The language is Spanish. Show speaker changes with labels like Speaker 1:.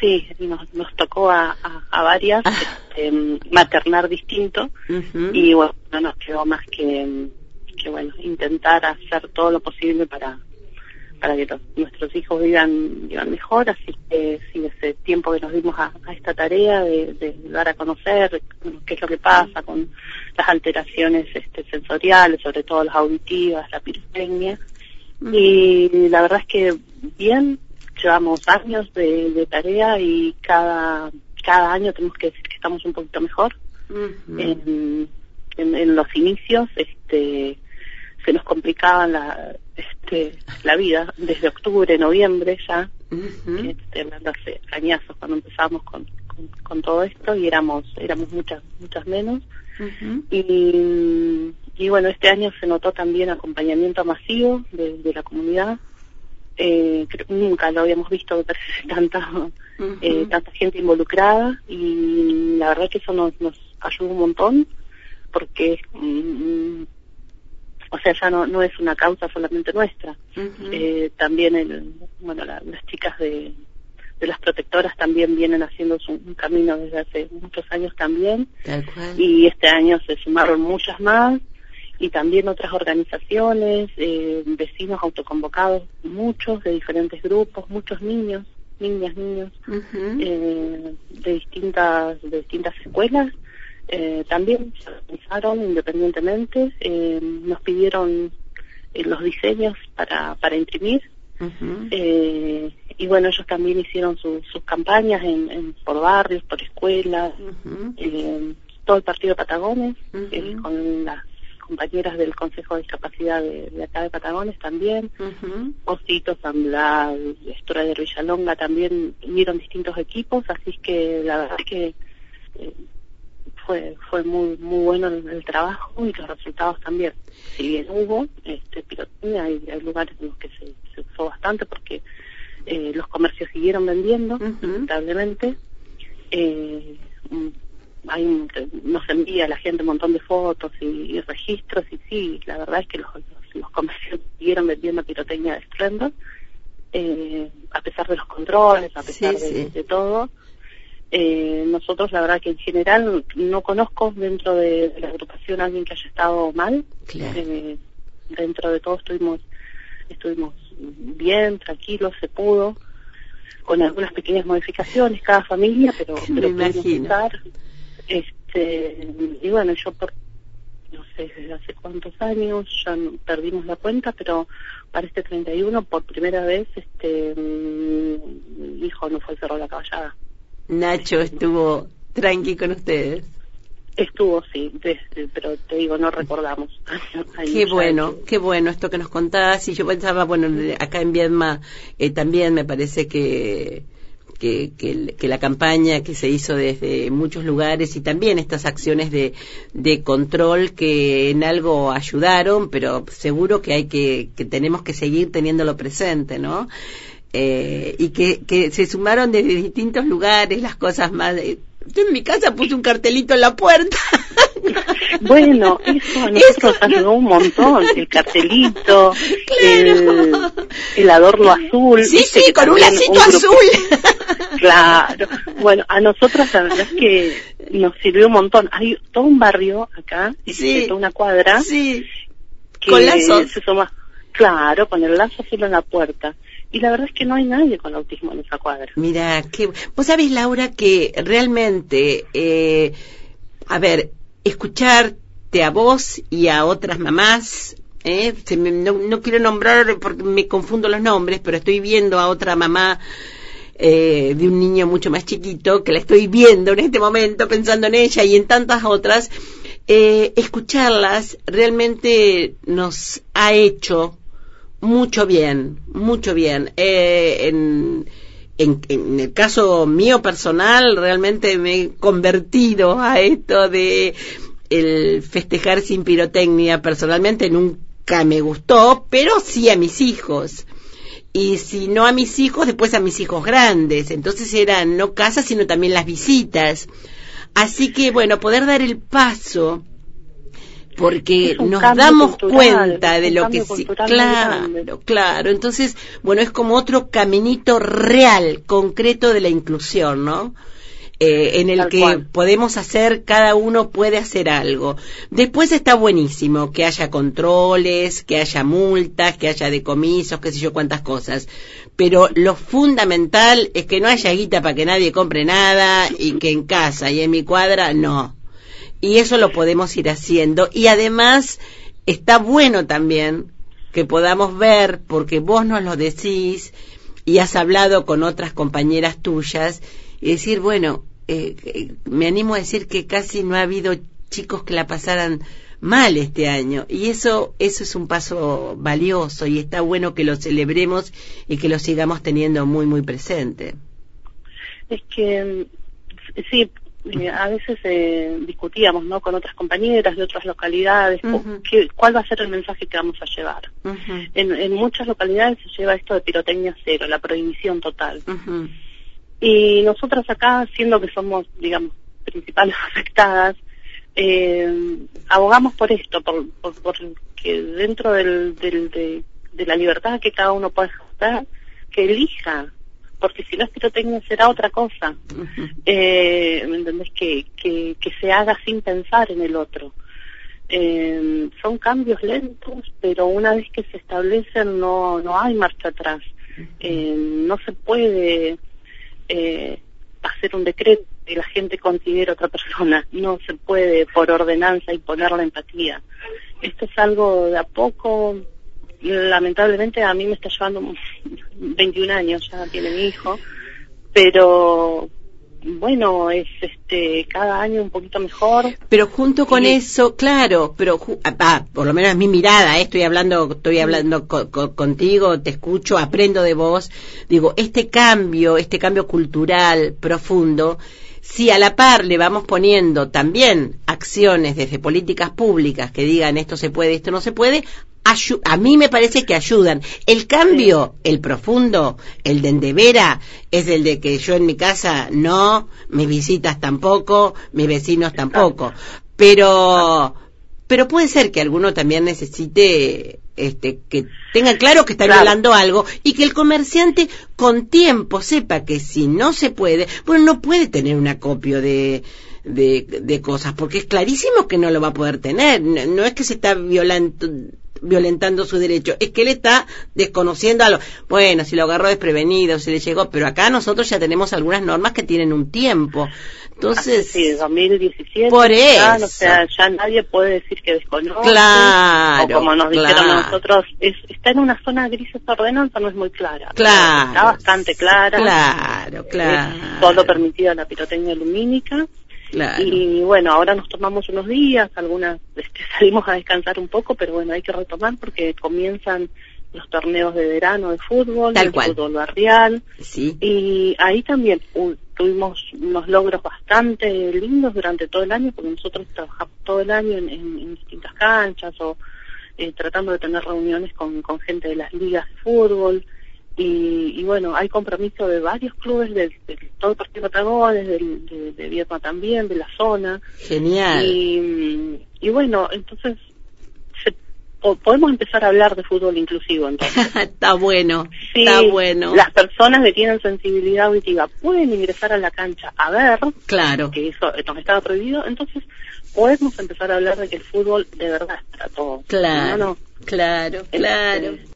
Speaker 1: Sí, nos, nos tocó a, a, varias ah. este, maternar distinto. Y bueno, no nos quedó más que, que bueno intentar hacer todo lo posible para para que nuestros hijos vivan, vivan mejor, así que sí, ese tiempo que nos dimos a, esta tarea de, dar a conocer qué es lo que pasa con las alteraciones este, sensoriales, sobre todo las auditivas, la pirotecnia, y la verdad es que bien, llevamos años de, tarea y cada, cada año tenemos que decir que estamos un poquito mejor. en, en, los inicios, este, se nos complicaba la, este, la vida desde octubre, noviembre ya, este, hace añazos cuando empezamos con, con, todo esto y éramos éramos muchas muchas menos. Y, y bueno este año se notó también acompañamiento masivo de, la comunidad eh, nunca lo habíamos visto tanta eh, tanta gente involucrada y la verdad que eso nos, nos ayuda un montón porque mm, o sea, ya no, no es una causa solamente nuestra. eh, también el, bueno, las chicas de, de las protectoras también vienen haciendo un camino desde hace muchos años también. Y este año se sumaron muchas más y también otras organizaciones, eh, vecinos autoconvocados, muchos de diferentes grupos, muchos niños, niñas, niños, eh, de distintas, de distintas escuelas. Eh, también se organizaron independientemente, eh, nos pidieron eh, los diseños para, para imprimir. Eh, y bueno, ellos también hicieron sus campañas en, por barrios, por escuelas, todo el partido de Patagones, con las compañeras del Consejo de Discapacidad de, acá de Patagones también, Osito, San Blas, Historia de Villalonga también vieron distintos equipos, así que la verdad es que fue fue muy muy bueno el, trabajo y los resultados también. Si bien hubo este hay, hay lugares en los que se, usó bastante porque eh, los comercios siguieron vendiendo, lamentablemente. Eh, hay nos envía la gente un montón de fotos y, registros y sí, la verdad es que los, los, comercios siguieron vendiendo pirotecnia de estruendo, eh, a pesar de los controles, a pesar de, todo. Eh, nosotros la verdad que en general no conozco dentro de, la agrupación a alguien que haya estado mal. Eh, dentro de todo estuvimos, estuvimos bien, tranquilos, se pudo, con algunas pequeñas modificaciones cada familia, pero, pero estar. Este, y bueno, yo por no sé desde hace cuántos años, ya perdimos la cuenta, pero para este 31 por primera vez este mi hijo no fue el cerro de la caballada.
Speaker 2: Nacho estuvo tranqui con ustedes.
Speaker 1: Estuvo, sí, pero te digo, no recordamos.
Speaker 2: qué bueno, qué bueno esto que nos contás. Y yo pensaba, bueno, acá en Viedma eh, también me parece que, que, que, la campaña que se hizo desde muchos lugares y también estas acciones de, de control que en algo ayudaron, pero seguro que hay que, que tenemos que seguir teniéndolo presente, ¿no? eh, y que, que se sumaron desde distintos lugares las cosas más... Yo en mi casa puse un cartelito en la puerta.
Speaker 1: Bueno, eso a nosotros ayudó un montón, el cartelito, el, adorno azul.
Speaker 2: Sí, sí, con un lacito azul.
Speaker 1: Claro. Bueno, a nosotros la verdad es que nos sirvió un montón. Hay todo un barrio acá, sí, toda una cuadra,
Speaker 2: sí.
Speaker 1: que con se suma, claro, con el lazo azul en la puerta y la verdad es que no hay nadie con autismo en esa cuadra.
Speaker 2: Mira, que vos sabés, Laura, que realmente, eh, a ver, escucharte a vos y a otras mamás, eh, no, quiero nombrar porque me confundo los nombres, pero estoy viendo a otra mamá eh, de un niño mucho más chiquito, que la estoy viendo en este momento, pensando en ella y en tantas otras, eh, escucharlas realmente nos ha hecho mucho bien, mucho bien. Eh, en, el caso mío personal, realmente me he convertido a esto de el festejar sin pirotecnia. Personalmente nunca me gustó, pero sí a mis hijos. Y si no a mis hijos, después a mis hijos grandes. Entonces eran no casas, sino también las visitas. Así que, bueno, poder dar el paso porque nos damos cuenta de lo que sí, claro, claro. Entonces, bueno, es como otro caminito real, concreto de la inclusión, ¿no? Eh, en el que podemos hacer, cada uno puede hacer algo. Después está buenísimo que haya controles, que haya multas, que haya decomisos, qué sé yo cuántas cosas. Pero lo fundamental es que no haya guita para que nadie compre nada y que en casa y en mi cuadra no. Y eso lo podemos ir haciendo. Y además está bueno también que podamos ver, porque vos nos lo decís y has hablado con otras compañeras tuyas, y decir, bueno, eh, me animo a decir que casi no ha habido chicos que la pasaran mal este año y eso eso es un paso valioso y está bueno que lo celebremos y que lo sigamos teniendo muy muy presente
Speaker 1: es que sí eh, a veces eh, discutíamos no con otras compañeras de otras localidades cuál va a ser el mensaje que vamos a llevar. En, en, muchas localidades se lleva esto de pirotecnia cero la prohibición total. Y nosotras acá, siendo que somos, digamos, principales afectadas, eh, abogamos por esto, por, por, que dentro del, del, de, la libertad que cada uno puede ejercer, que elija, porque si no es pirotecnia será otra cosa. eh, ¿Me entendés? Que, que, que se haga sin pensar en el otro. Eh, son cambios lentos, pero una vez que se establecen no, no hay marcha atrás. Eh, no se puede eh, hacer un decreto que la gente considere otra persona. No se puede por ordenanza imponer la empatía. Esto es algo de a poco. Lamentablemente a mí me está llevando 21 años, ya tiene mi hijo, pero bueno, es este cada año un poquito mejor.
Speaker 2: Pero junto con eso, claro, pero ah, por lo menos es mi mirada, eh, estoy hablando, estoy hablando contigo, te escucho, aprendo de vos. Digo, este cambio, este cambio cultural profundo, si a la par le vamos poniendo también acciones desde políticas públicas que digan esto se puede, esto no se puede, a mí me parece que ayudan. El cambio, el profundo, el de endevera, es el de que yo en mi casa no, mis visitas tampoco, mis vecinos tampoco. Pero, pero puede ser que alguno también necesite este, que tenga claro que está violando algo y que el comerciante con tiempo sepa que si no se puede, bueno, no puede tener un acopio de, de, de cosas, porque es clarísimo que no lo va a poder tener. no es que se está violando violentando su derecho, es que él está desconociendo a lo, bueno, si lo agarró desprevenido, si le llegó, pero acá nosotros ya tenemos algunas normas que tienen un tiempo. Entonces,
Speaker 1: sí, 2017.
Speaker 2: Por eso.
Speaker 1: o sea, ya nadie puede decir que desconoce.
Speaker 2: Claro.
Speaker 1: O como nos dijeron nosotros, está en una zona gris esta ordenanza, no es muy clara.
Speaker 2: Claro.
Speaker 1: Está bastante clara.
Speaker 2: Claro, claro.
Speaker 1: todo permitido la pirotecnia lumínica. Y bueno, ahora nos tomamos unos días, algunas este, salimos a descansar un poco, pero bueno, hay que retomar porque comienzan los torneos de verano de fútbol,
Speaker 2: el
Speaker 1: fútbol barrial.
Speaker 2: Sí.
Speaker 1: Y ahí también tuvimos unos logros bastante lindos durante todo el año, porque nosotros trabajamos todo el año en, distintas canchas o eh, tratando de tener reuniones con, con gente de las ligas de fútbol. Y, bueno, hay compromiso de varios clubes de, todo el partido Patagones, de, de, de Vietnam también, de la zona.
Speaker 2: Genial.
Speaker 1: Y, bueno, entonces podemos empezar a hablar de fútbol inclusivo entonces.
Speaker 2: está bueno, está bueno.
Speaker 1: Las personas que tienen sensibilidad auditiva pueden ingresar a la cancha a ver,
Speaker 2: claro,
Speaker 1: que eso nos estaba prohibido, entonces podemos empezar a hablar de que el fútbol de verdad es para todos.
Speaker 2: Claro, claro, claro. Este,